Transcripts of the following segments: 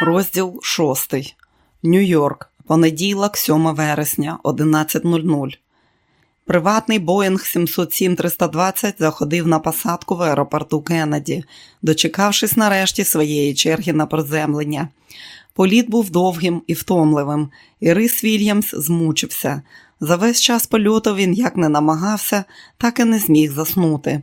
Розділ 6. Нью-Йорк. Понеділок, 7 вересня, 11.00. Приватний Боїнг 707-320 заходив на посадку в аеропорту Кеннеді, дочекавшись нарешті своєї черги на приземлення. Політ був довгим і втомливим, і Рис Вільямс змучився. За весь час польоту він як не намагався, так і не зміг заснути.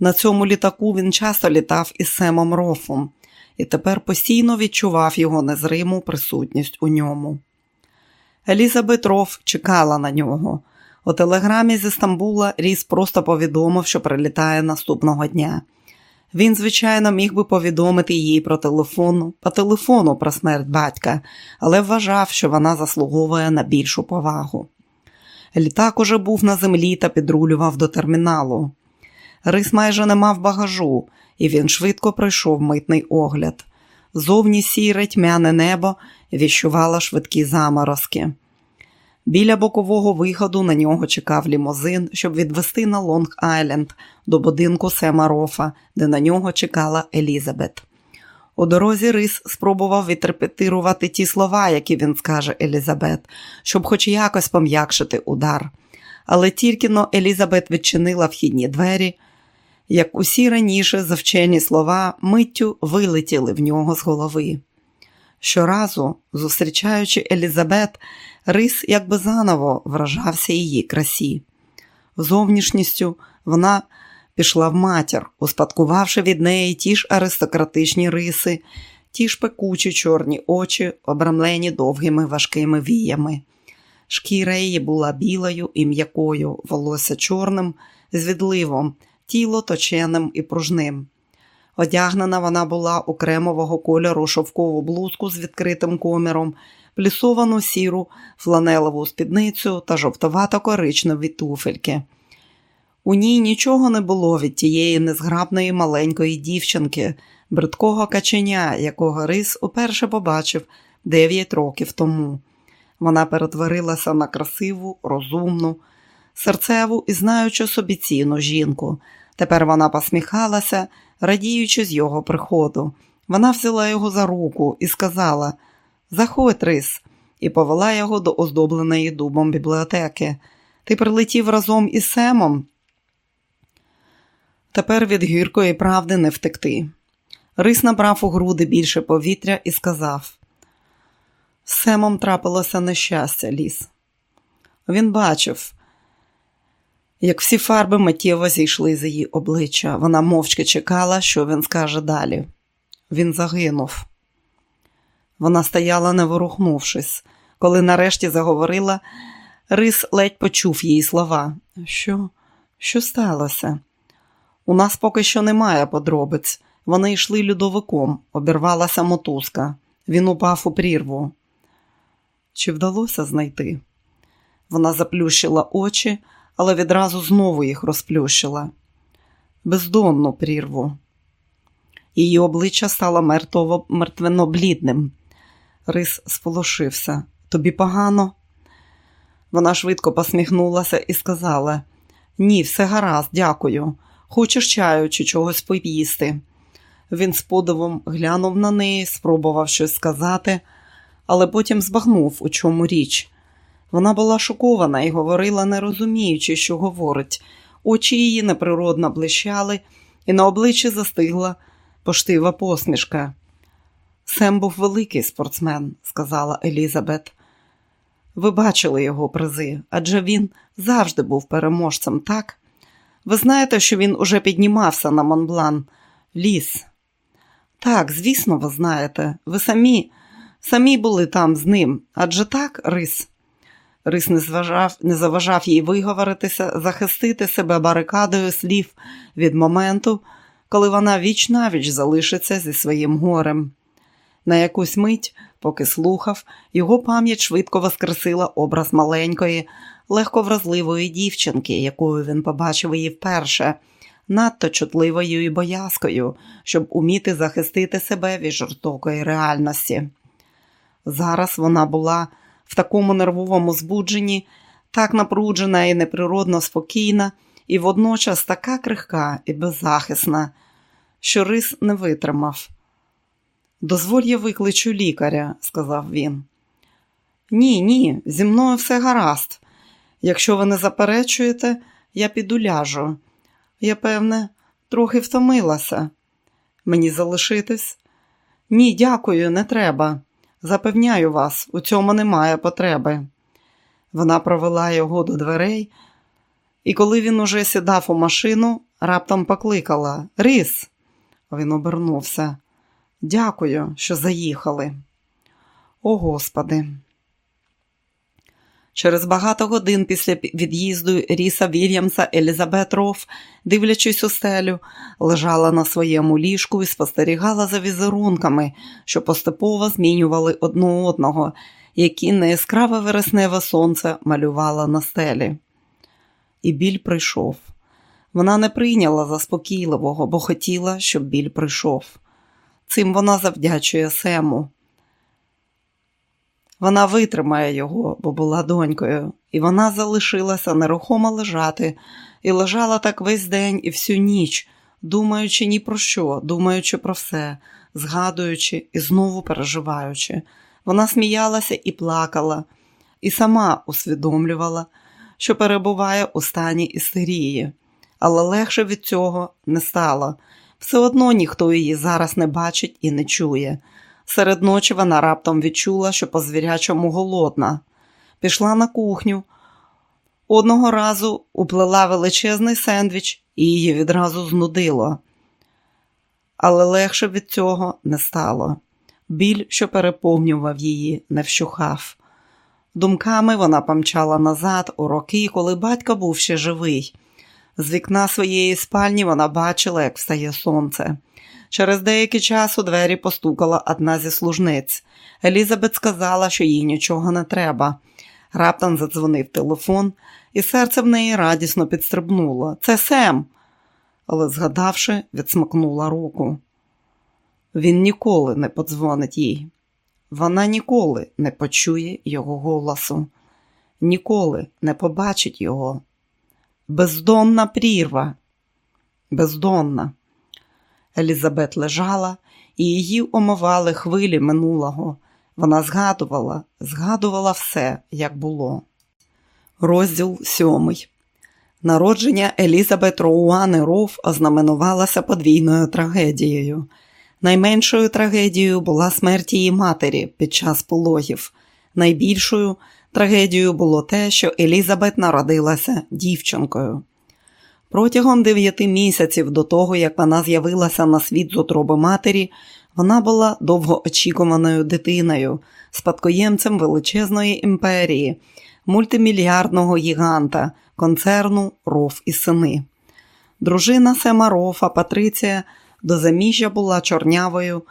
На цьому літаку він часто літав із Семом Рофом і тепер постійно відчував його незриму присутність у ньому. Елізабет Роф чекала на нього. У телеграмі зі Стамбула Ріс просто повідомив, що прилітає наступного дня. Він, звичайно, міг би повідомити їй про телефону, по телефону про смерть батька, але вважав, що вона заслуговує на більшу повагу. Літак уже був на землі та підрулював до терміналу. Рис майже не мав багажу, і він швидко пройшов митний огляд. Зовні сіре тьмяне небо віщувало швидкі заморозки. Біля бокового виходу на нього чекав лімузин, щоб відвести на Лонг Айленд до будинку Сема Рофа, де на нього чекала Елізабет. У дорозі Рис спробував відрепетирувати ті слова, які він скаже Елізабет, щоб хоч якось пом'якшити удар. Але тільки но Елізабет відчинила вхідні двері, як усі раніше завчені слова миттю вилетіли в нього з голови. Щоразу, зустрічаючи Елізабет, Рис якби заново вражався її красі. Зовнішністю вона пішла в матір, успадкувавши від неї ті ж аристократичні риси, ті ж пекучі чорні очі, обрамлені довгими важкими віями. Шкіра її була білою і м'якою, волосся чорним, з відливом, тіло точеним і пружним. Одягнена вона була у кремового кольору шовкову блузку з відкритим коміром, плісовану сіру фланелеву спідницю та жовтовато-коричневі туфельки. У ній нічого не було від тієї незграбної маленької дівчинки, бридкого каченя, якого Рис уперше побачив дев'ять років тому. Вона перетворилася на красиву, розумну, серцеву і знаючу собі ціну жінку. Тепер вона посміхалася, радіючи з його приходу. Вона взяла його за руку і сказала Заходь, Рис, і повела його до оздобленої дубом бібліотеки. Ти прилетів разом із Семом. Тепер від гіркої правди не втекти. Рис набрав у груди більше повітря і сказав: Семом трапилося нещастя, ліс. Він бачив, як всі фарби миттєво зійшли з її обличчя. Вона мовчки чекала, що він скаже далі. Він загинув. Вона стояла, не ворухнувшись. Коли нарешті заговорила, Рис ледь почув її слова. Що? Що сталося? У нас поки що немає подробиць. Вони йшли льодовиком, обірвалася мотузка. Він упав у прірву. Чи вдалося знайти? Вона заплющила очі, але відразу знову їх розплющила. Бездонну прірву. Її обличчя стало мертво, мертвенно блідним. Рис сполошився. Тобі погано? Вона швидко посміхнулася і сказала: Ні, все гаразд, дякую. Хочеш чаю чи чогось поїсти? Він з подивом глянув на неї, спробував щось сказати, але потім збагнув, у чому річ. Вона була шокована і говорила, не розуміючи, що говорить. Очі її неприродно блищали, і на обличчі застигла поштива посмішка. Сем був великий спортсмен, сказала Елізабет. Ви бачили його призи, адже він завжди був переможцем, так? Ви знаєте, що він уже піднімався на Монблан ліс. Так, звісно, ви знаєте. Ви самі самі були там з ним. Адже так, Рис. Рис не зважав, не заважав їй виговоритися, захистити себе барикадою слів від моменту, коли вона віч навіч залишиться зі своїм горем. На якусь мить, поки слухав, його пам'ять швидко воскресила образ маленької, легковразливої дівчинки, якою він побачив її вперше, надто чутливою і боязкою, щоб уміти захистити себе від жорстокої реальності. Зараз вона була в такому нервовому збудженні, так напруджена і неприродно спокійна, і водночас така крихка і беззахисна, що рис не витримав. Дозволь я викличу лікаря, сказав він. Ні, ні, зі мною все гаразд. Якщо ви не заперечуєте, я піду ляжу. Я, певне, трохи втомилася. Мені залишитись? Ні, дякую, не треба. Запевняю вас, у цьому немає потреби. Вона провела його до дверей, і коли він уже сідав у машину, раптом покликала Рис. Він обернувся. Дякую, що заїхали. О Господи. Через багато годин після від'їзду Ріса Вільямса Елізабет Роф, дивлячись у стелю, лежала на своєму ліжку і спостерігала за візерунками, що поступово змінювали одну одного, які неяскраве вересневе сонце малювало на стелі. І біль прийшов. Вона не прийняла заспокійливого, бо хотіла, щоб біль прийшов. Цим вона завдячує Сему. Вона витримає його, бо була донькою, і вона залишилася нерухомо лежати і лежала так весь день і всю ніч, думаючи ні про що, думаючи про все, згадуючи і знову переживаючи. Вона сміялася і плакала, і сама усвідомлювала, що перебуває у стані істерії, але легше від цього не стало. Все одно ніхто її зараз не бачить і не чує. Серед ночі вона раптом відчула, що по звірячому голодна. Пішла на кухню. Одного разу уплела величезний сендвіч і її відразу знудило. Але легше від цього не стало. Біль, що переповнював її, не вщухав. Думками вона помчала назад у роки, коли батько був ще живий. З вікна своєї спальні вона бачила, як встає сонце. Через деякий час у двері постукала одна зі служниць. Елізабет сказала, що їй нічого не треба. Раптом задзвонив телефон, і серце в неї радісно підстрибнуло. Це Сем. Але, згадавши, відсмакнула руку. Він ніколи не подзвонить їй. Вона ніколи не почує його голосу, ніколи не побачить його. Бездонна прірва, бездонна. Елізабет лежала, і її омивали хвилі минулого. Вона згадувала, згадувала все, як було. Розділ сьомий. Народження Елізабет Роуани Роуф ознаменувалося подвійною трагедією. Найменшою трагедією була смерть її матері під час пологів. Найбільшою трагедією було те, що Елізабет народилася дівчинкою. Протягом дев'яти місяців до того, як вона з'явилася на світ з утроби матері, вона була довгоочікуваною дитиною, спадкоємцем величезної імперії, мультимільярдного гіганта, концерну Роф і сини. Дружина Сема Рофа Патриція до заміжжя була чорнявою,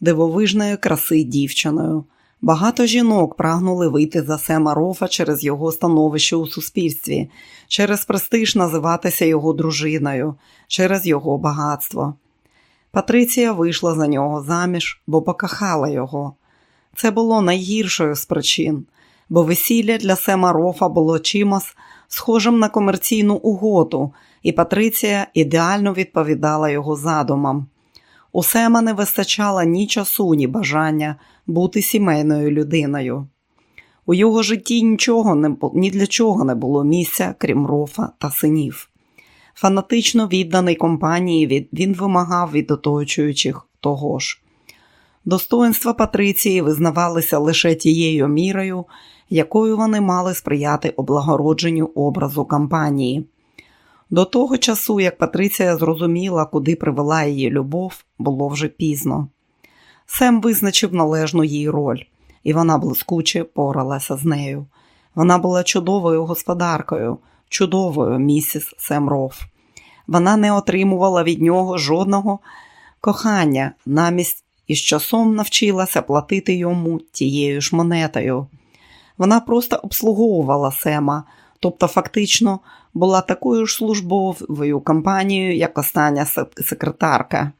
дивовижної краси дівчиною. Багато жінок прагнули вийти за Сема Рофа через його становище у суспільстві, через престиж називатися його дружиною, через його багатство. Патриція вийшла за нього заміж, бо покахала його. Це було найгіршою з причин, бо весілля для Сема Рофа було чимось схожим на комерційну угоду, і Патриція ідеально відповідала його задумам. У Сема не вистачало ні часу, ні бажання бути сімейною людиною. У його житті нічого не, ні для чого не було місця, крім рофа та синів. Фанатично відданий компанії він вимагав від оточуючих того ж. Достоинства Патриції визнавалися лише тією мірою, якою вони мали сприяти облагородженню образу кампанії. До того часу, як Патриція зрозуміла, куди привела її любов, було вже пізно. Сем визначив належну їй роль, і вона блискуче поралася з нею. Вона була чудовою господаркою, чудовою місіс Сем Роф. Вона не отримувала від нього жодного кохання, намість із часом навчилася платити йому тією ж монетою. Вона просто обслуговувала Сема, тобто фактично була такою ж службовою компанією, як остання секретарка.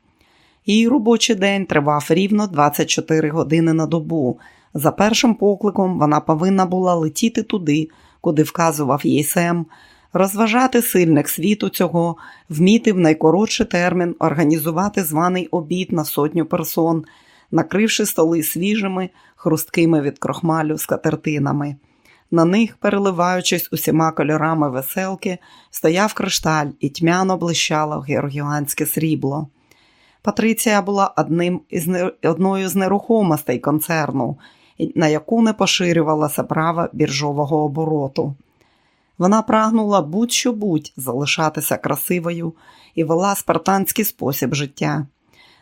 Її робочий день тривав рівно 24 години на добу. За першим покликом вона повинна була летіти туди, куди вказував їй Сем, розважати сильних світу цього, вміти в найкоротший термін організувати званий обід на сотню персон, накривши столи свіжими, хрусткими від крохмалю скатертинами. На них, переливаючись усіма кольорами веселки, стояв кришталь і тьмяно блищало георгіанське срібло. Патриція була одним із одною з нерухомостей концерну, на яку не поширювалося право біржового обороту. Вона прагнула будь-що будь залишатися красивою і вела спартанський спосіб життя.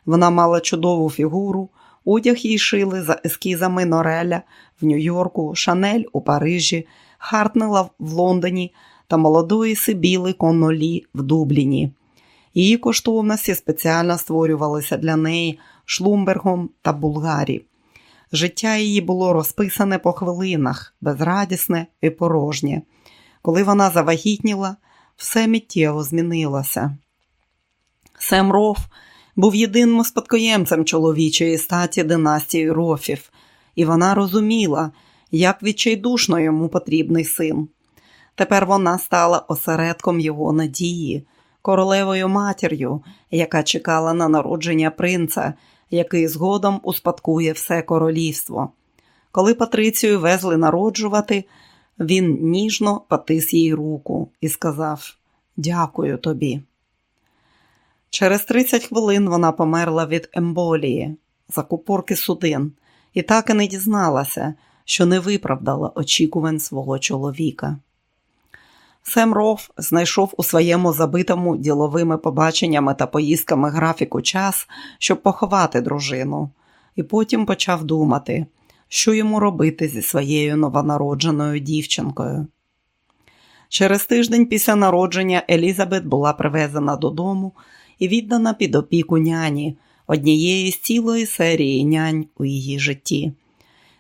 Вона мала чудову фігуру, одяг їй шили за ескізами Нореля в Нью-Йорку, Шанель у Парижі, Хартнела в Лондоні та молодої Сибіли Коннолі в Дубліні. Її коштовності спеціально створювалися для неї Шлумбергом та Булгарі. Життя її було розписане по хвилинах, безрадісне і порожнє. Коли вона завагітніла, все миттєво змінилося. Сем Роф був єдиним спадкоємцем чоловічої статі династії рофів, і вона розуміла, як відчайдушно йому потрібний син. Тепер вона стала осередком його надії, королевою матір'ю, яка чекала на народження принца, який згодом успадкує все королівство. Коли Патрицію везли народжувати, він ніжно потис їй руку і сказав Дякую тобі. Через 30 хвилин вона померла від емболії, закупорки судин, і так і не дізналася, що не виправдала очікувань свого чоловіка. Сем Роф знайшов у своєму забитому діловими побаченнями та поїздками графіку час, щоб поховати дружину, і потім почав думати, що йому робити зі своєю новонародженою дівчинкою. Через тиждень після народження Елізабет була привезена додому і віддана під опіку няні, однієї з цілої серії нянь у її житті.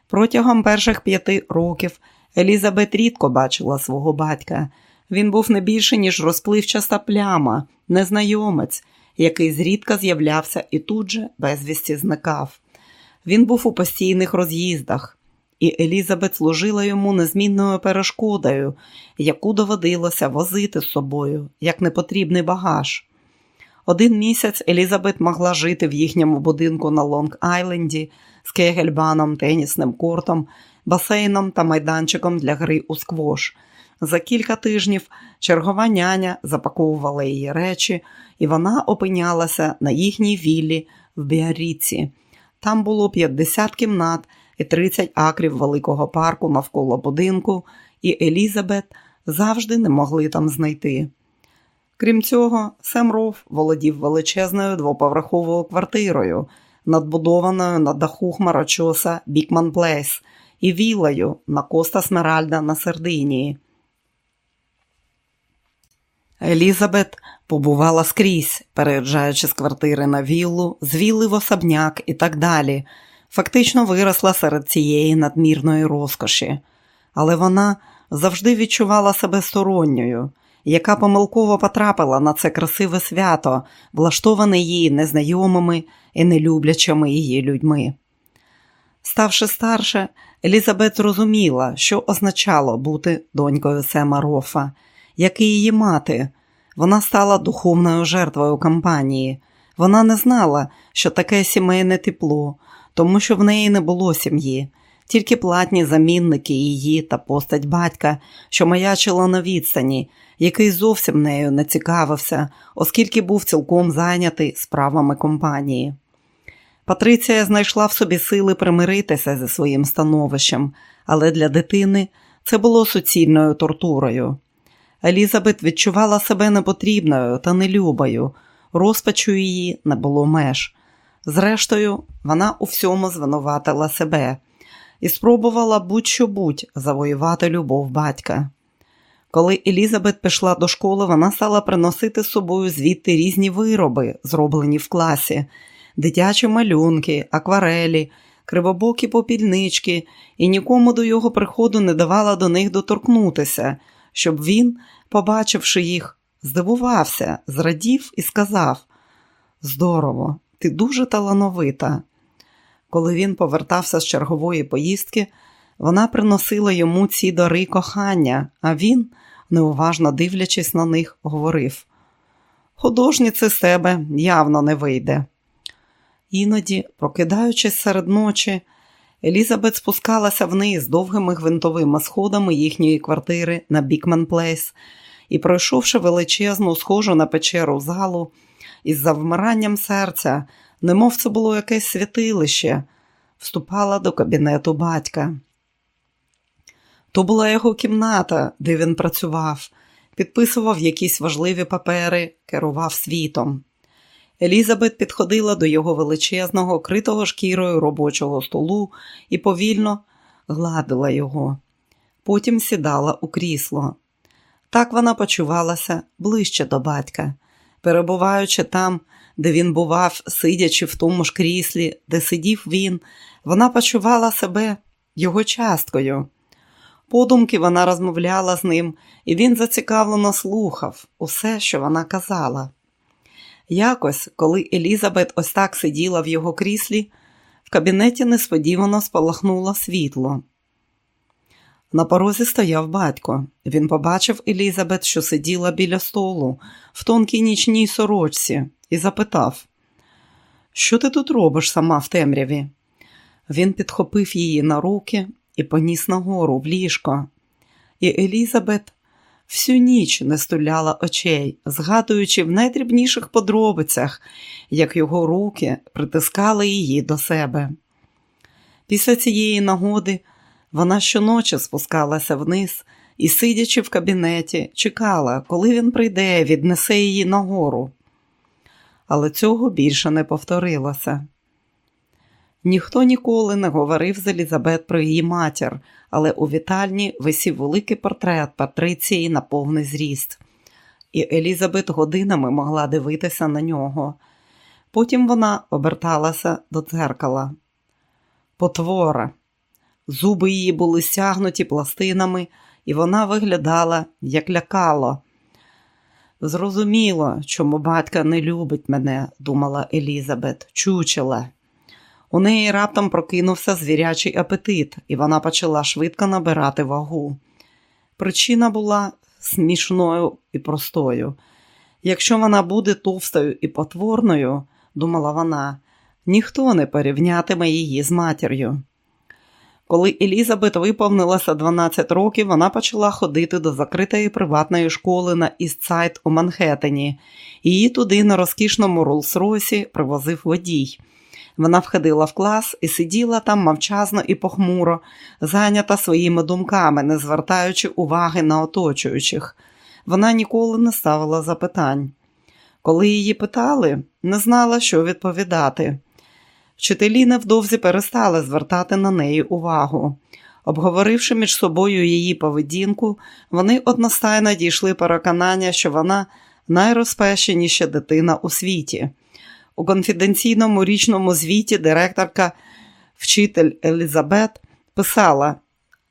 Протягом перших п'яти років Елізабет рідко бачила свого батька. Він був не більше, ніж розпливчаста пляма, незнайомець, який зрідка з'являвся і тут же безвісті зникав. Він був у постійних роз'їздах, і Елізабет служила йому незмінною перешкодою, яку доводилося возити з собою як непотрібний багаж. Один місяць Елізабет могла жити в їхньому будинку на Лонг-Айленді з кегельбаном, тенісним кортом, басейном та майданчиком для гри у сквош. За кілька тижнів чергова няня запаковувала її речі, і вона опинялася на їхній віллі в Біаріці. Там було 50 кімнат і 30 акрів великого парку навколо будинку, і Елізабет завжди не могли там знайти. Крім цього, Сем Рофф володів величезною двоповерховою квартирою, надбудованою на даху хмарочоса Бікман Плейс і вілою на Коста Смеральда на Сердинії. Елізабет побувала скрізь, переїжджаючи з квартири на віллу, з вілли в особняк і так далі. Фактично виросла серед цієї надмірної розкоші, але вона завжди відчувала себе сторонньою яка помилково потрапила на це красиве свято, влаштоване її незнайомими і нелюблячими її людьми. Ставши старше, Елізабет зрозуміла, що означало бути донькою Сема Рофа, як і її мати. Вона стала духовною жертвою кампанії. Вона не знала, що таке сімейне тепло, тому що в неї не було сім'ї, тільки платні замінники її та постать батька, що маячила на відстані, який зовсім нею не цікавився, оскільки був цілком зайнятий справами компанії. Патриція знайшла в собі сили примиритися зі своїм становищем, але для дитини це було суцільною тортурою. Елізабет відчувала себе непотрібною та нелюбою, розпачу її не було меж. Зрештою, вона у всьому звинуватила себе і спробувала будь-що будь завоювати любов батька. Коли Елізабет пішла до школи, вона стала приносити з собою звідти різні вироби, зроблені в класі, дитячі малюнки, акварелі, кривобокі попільнички, і нікому до його приходу не давала до них доторкнутися, щоб він, побачивши їх, здивувався, зрадів і сказав: Здорово, ти дуже талановита. Коли він повертався з чергової поїздки, вона приносила йому ці дари кохання, а він, неуважно дивлячись на них, говорив: Художниці з тебе явно не вийде. Іноді, прокидаючись серед ночі, Елізабет спускалася вниз довгими гвинтовими сходами їхньої квартири на Бікмен Плейс і, пройшовши величезну, схожу на печеру залу, із завмиранням серця, немов це було якесь святилище, вступала до кабінету батька. То була його кімната, де він працював, підписував якісь важливі папери, керував світом. Елізабет підходила до його величезного, критого шкірою робочого столу і повільно гладила його. Потім сідала у крісло. Так вона почувалася ближче до батька, перебуваючи там, де він бував, сидячи в тому ж кріслі, де сидів він, вона почувала себе його часткою. Подумки вона розмовляла з ним, і він зацікавлено слухав усе, що вона казала. Якось, коли Елізабет ось так сиділа в його кріслі, в кабінеті несподівано спалахнуло світло. На порозі стояв батько. Він побачив Елізабет, що сиділа біля столу, в тонкій нічній сорочці, і запитав: Що ти тут робиш сама в темряві? Він підхопив її на руки і поніс нагору в ліжко. І Елізабет всю ніч не стуляла очей, згадуючи в найдрібніших подробицях, як його руки притискали її до себе. Після цієї нагоди вона щоночі спускалася вниз і, сидячи в кабінеті, чекала, коли він прийде, віднесе її нагору. Але цього більше не повторилося. Ніхто ніколи не говорив з Елізабет про її матір, але у вітальні висів великий портрет Патриції на повний зріст, і Елізабет годинами могла дивитися на нього. Потім вона оберталася до дзеркала. Потвора. Зуби її були стягнуті пластинами, і вона виглядала як лякало. Зрозуміло, чому батька не любить мене, думала Елізабет, чучела. У неї раптом прокинувся звірячий апетит, і вона почала швидко набирати вагу. Причина була смішною і простою. Якщо вона буде товстою і потворною, думала вона, ніхто не порівнятиме її з матір'ю. Коли Елізабет виповнилося 12 років, вона почала ходити до закритої приватної школи на Істсайд у Манхеттені. Її туди на розкішному Роллс-Ройсі привозив водій. Вона входила в клас і сиділа там мовчазно і похмуро, зайнята своїми думками, не звертаючи уваги на оточуючих. Вона ніколи не ставила запитань. Коли її питали, не знала, що відповідати. Вчителі невдовзі перестали звертати на неї увагу. Обговоривши між собою її поведінку, вони одностайно дійшли переконання, що вона найрозпещеніша дитина у світі. У конфіденційному річному звіті директорка вчитель Елізабет писала: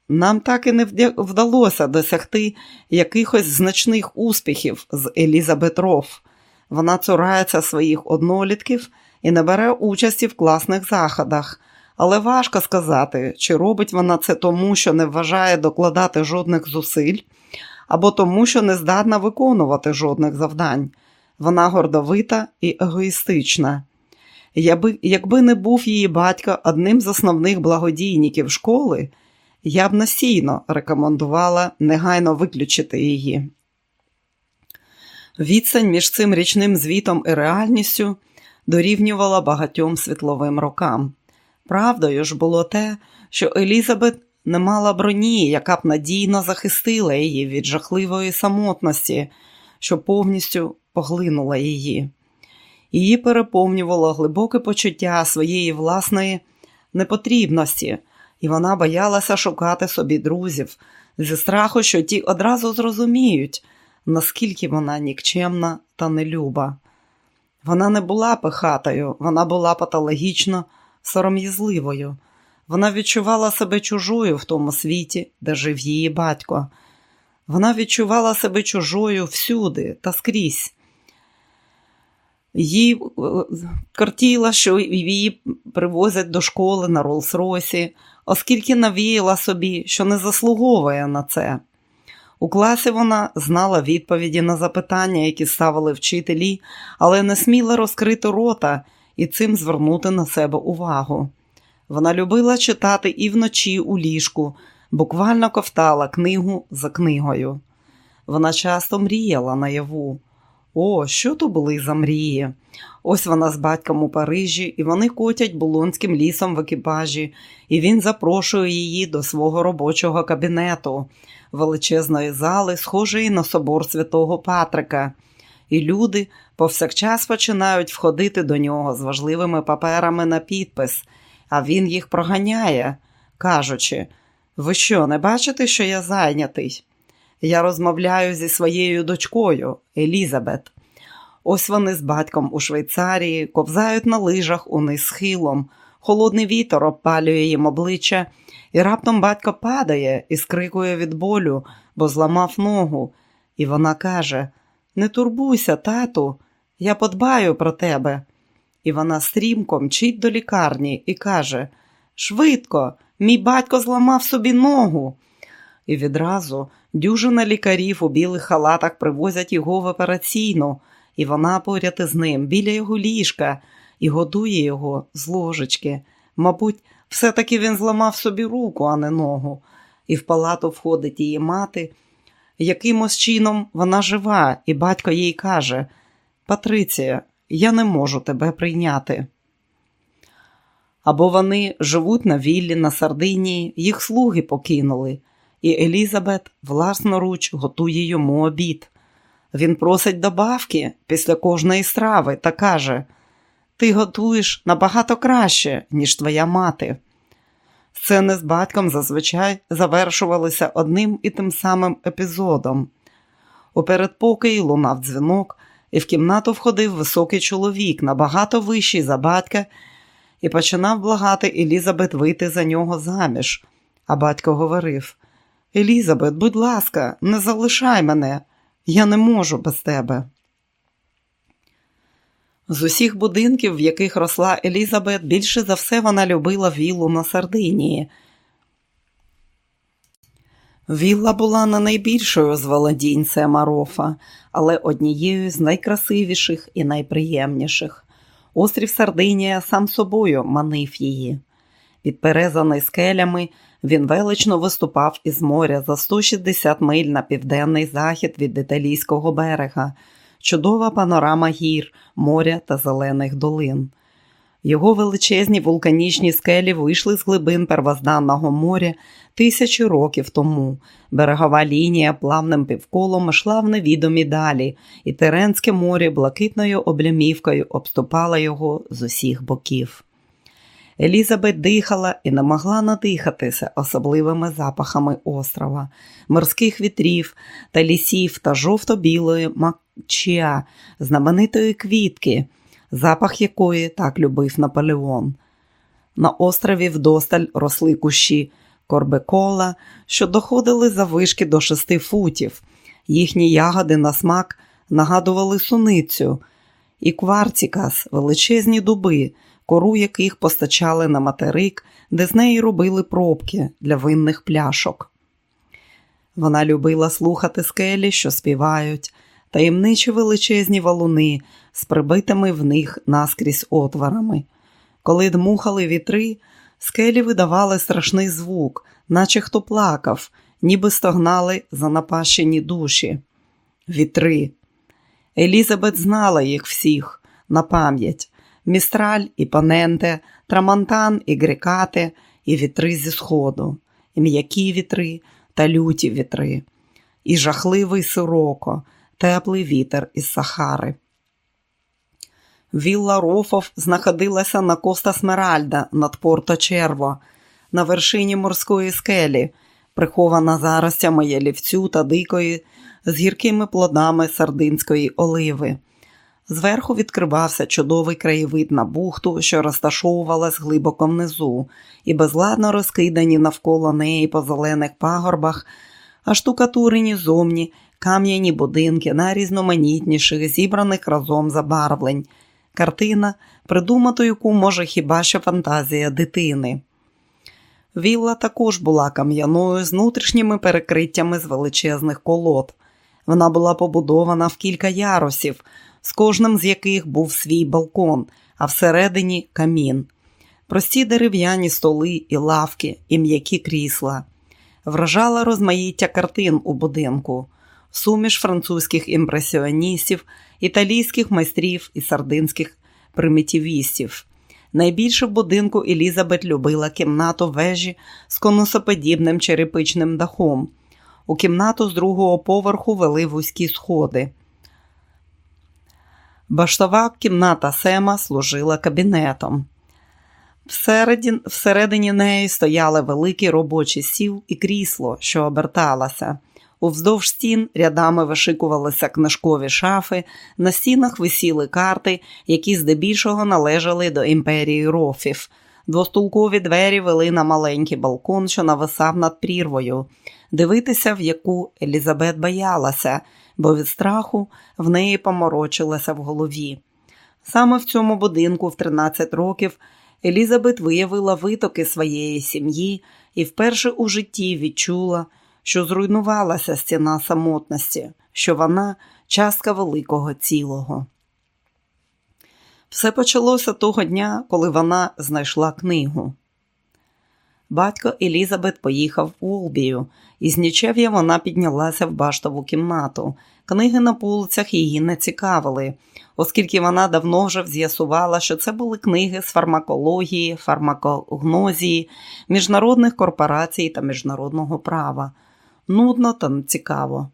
нам так і не вдалося досягти якихось значних успіхів з Елізабет Роф. Вона цурається своїх однолітків і не бере участі в класних заходах, але важко сказати, чи робить вона це тому, що не вважає докладати жодних зусиль, або тому, що не здатна виконувати жодних завдань. Вона гордовита і егоїстична. Якби, якби не був її батько одним з основних благодійників школи, я б настійно рекомендувала негайно виключити її. Відстань між цим річним звітом і реальністю дорівнювала багатьом світловим рокам. Правдою ж було те, що Елізабет не мала броні, яка б надійно захистила її від жахливої самотності, що повністю поглинула її. Її переповнювало глибоке почуття своєї власної непотрібності, і вона боялася шукати собі друзів зі страху, що ті одразу зрозуміють, наскільки вона нікчемна та нелюба. Вона не була пихатою, вона була патологічно сором'язливою. Вона відчувала себе чужою в тому світі, де жив її батько. Вона відчувала себе чужою всюди та скрізь. Її картало, що її привозять до школи на Роллс-Ройсі, оскільки навіяла собі, що не заслуговує на це. У класі вона знала відповіді на запитання, які ставили вчителі, але не сміла розкрити рота і цим звернути на себе увагу. Вона любила читати і вночі у ліжку, буквально ковтала книгу за книгою. Вона часто мріяла наяву. О, що то були за мрії? Ось вона з батьком у Парижі, і вони котять булонським лісом в екіпажі, і він запрошує її до свого робочого кабінету, величезної зали, схожої на собор святого Патрика. І люди повсякчас починають входити до нього з важливими паперами на підпис, а він їх проганяє, кажучи: Ви що, не бачите, що я зайнятий? Я розмовляю зі своєю дочкою Елізабет. Ось вони з батьком у Швейцарії ковзають на лижах униз схилом. Холодний вітер обпалює їм обличчя, і раптом батько падає і скрикує від болю, бо зламав ногу. І вона каже: Не турбуйся, тату, я подбаю про тебе. І вона стрімко мчить до лікарні і каже: Швидко, мій батько зламав собі ногу. І відразу дюжина лікарів у білих халатах привозять його в операційну, і вона поряд із ним біля його ліжка і годує його з ложечки. Мабуть, все-таки він зламав собі руку, а не ногу, і в палату входить її мати. Якимось чином вона жива, і батько їй каже: Патриція, я не можу тебе прийняти. Або вони живуть на віллі на Сардинії, їх слуги покинули, і Елізабет власноруч готує йому обід. Він просить добавки після кожної страви та каже: Ти готуєш набагато краще, ніж твоя мати. Сцени з батьком зазвичай завершувалися одним і тим самим епізодом. У передпокої лунав дзвінок, і в кімнату входив високий чоловік, набагато вищий за батька, і починав благати Елізабет вийти за нього заміж. А батько говорив: Елізабет, будь ласка, не залишай мене, я не можу без тебе. З усіх будинків, в яких росла Елізабет, більше за все вона любила віллу на Сардинії. Вілла була не найбільшою з володінь Сема Рофа, але однією з найкрасивіших і найприємніших. Острів Сардинія сам собою манив її. Підперезаний скелями, він велично виступав із моря за 160 миль на південний захід від італійського берега, чудова панорама гір, моря та зелених долин. Його величезні вулканічні скелі вийшли з глибин первозданного моря тисячі років тому. Берегова лінія плавним півколом йшла в невідомі далі, і Теренське море блакитною облямівкою обступало його з усіх боків. Елізабет дихала і не могла надихатися особливими запахами острова, морських вітрів та лісів та жовто-білої макчіа, знаменитої квітки, запах якої так любив Наполеон. На острові вдосталь росли кущі корбекола, що доходили за вишки до шести футів. Їхні ягоди на смак нагадували суницю, і кварцікас, величезні дуби кору яких постачали на материк, де з неї робили пробки для винних пляшок. Вона любила слухати скелі, що співають, таємничі величезні валуни з прибитими в них наскрізь отворами. Коли дмухали вітри, скелі видавали страшний звук, наче хто плакав, ніби стогнали занапащені душі. Вітри. Елізабет знала їх всіх на пам'ять містраль і паненте, трамантан і грекати, і вітри зі сходу, і м'які вітри та люті вітри, і жахливий сироко, теплий вітер із Сахари. Вілла Рофов знаходилася на коста Смеральда над Порто Черво, на вершині морської скелі, прихована заростями ялівцю та дикої з гіркими плодами сардинської оливи. Зверху відкривався чудовий краєвид на бухту, що розташовувалась глибоко внизу, і безладно розкидані навколо неї по зелених пагорбах, а штукатурені зовні кам'яні будинки найрізноманітніших, зібраних разом забарвлень, картина, придумати яку може хіба що фантазія дитини. Вілла також була кам'яною з внутрішніми перекриттями з величезних колод. Вона була побудована в кілька ярусів з кожним з яких був свій балкон, а всередині камін. Прості дерев'яні столи і лавки, і м'які крісла. Вражала розмаїття картин у будинку, суміш французьких імпресіоністів, італійських майстрів і сардинських примітивістів. Найбільше в будинку Елізабет любила кімнату вежі з конусоподібним черепичним дахом. У кімнату з другого поверху вели вузькі сходи. Баштова кімната Сема служила кабінетом. Всередині, всередині неї стояли великий робочий сіл і крісло, що оберталося. Уздовж стін рядами вишикувалися книжкові шафи, на стінах висіли карти, які здебільшого належали до імперії рофів. Двостулкові двері вели на маленький балкон, що нависав над прірвою, дивитися, в яку Елізабет боялася, бо від страху в неї поморочилася в голові. Саме в цьому будинку в 13 років Елізабет виявила витоки своєї сім'ї і вперше у житті відчула, що зруйнувалася стіна самотності, що вона частка великого цілого. Все почалося того дня, коли вона знайшла книгу. Батько Елізабет поїхав в Олбію, і з нічев'я вона піднялася в баштову кімнату. Книги на полицях її не цікавили, оскільки вона давно вже з'ясувала, що це були книги з фармакології, фармакогнозії, міжнародних корпорацій та міжнародного права. Нудно та цікаво.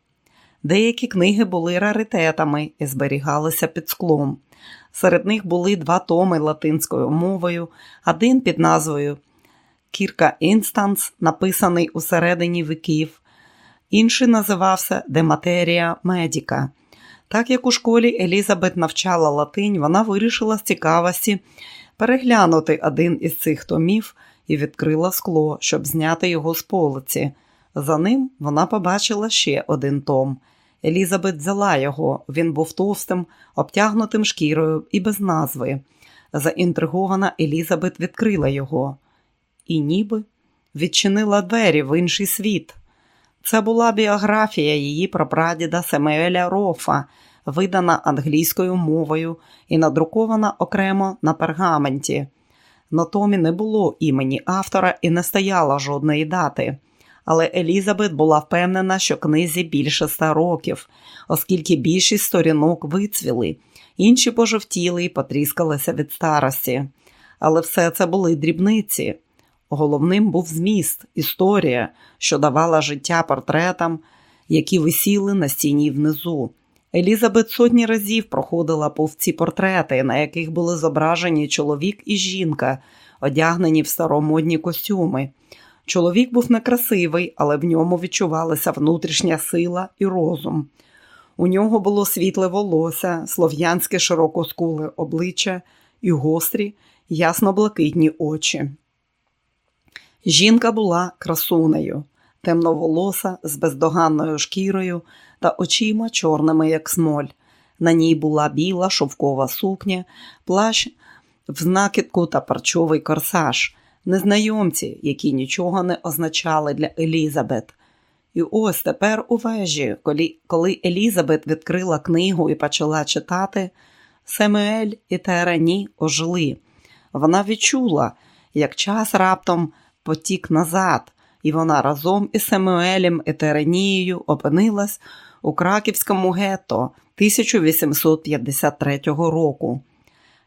Деякі книги були раритетами і зберігалися під склом. Серед них були два томи латинською мовою, один під назвою Кірка Інстанс, написаний у середині віків, інший називався De materia medica. Так як у школі Елізабет навчала латинь, вона вирішила з цікавості переглянути один із цих томів і відкрила скло, щоб зняти його з полиці. За ним вона побачила ще один том. Елізабет взяла його, він був товстим, обтягнутим шкірою і без назви. Заінтригована Елізабет відкрила його і ніби відчинила двері в інший світ. Це була біографія її прапрадіда Семееля Рофа, видана англійською мовою і надрукована окремо на пергаменті. На томі не було імені автора і не стояла жодної дати. Але Елізабет була впевнена, що книзі більше ста років, оскільки більшість сторінок вицвіли, інші пожовтіли і потріскалися від старості. Але все це були дрібниці. Головним був зміст, історія, що давала життя портретам, які висіли на стіні внизу. Елізабет сотні разів проходила повз ці портрети, на яких були зображені чоловік і жінка, одягнені в старомодні костюми. Чоловік був некрасивий, але в ньому відчувалася внутрішня сила і розум. У нього було світле волосся, слов'янське широкоскуле обличчя і гострі, ясно-блакитні очі. Жінка була красунею, темноволоса з бездоганною шкірою та очима чорними, як смоль. На ній була біла шовкова сукня, плащ в знакідку та парчовий корсаж, незнайомці, які нічого не означали для Елізабет. І ось тепер у вежі, коли, Елізабет відкрила книгу і почала читати, Семуель і Терані ожили. Вона відчула, як час раптом потік назад, і вона разом із Семуелем і Теренією опинилась у краківському гетто 1853 року.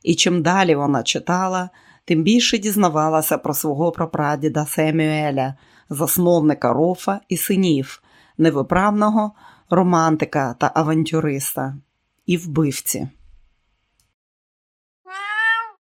І чим далі вона читала, тим більше дізнавалася про свого прапрадіда Семюеля, засновника рофа і синів, невиправного романтика та авантюриста і вбивці.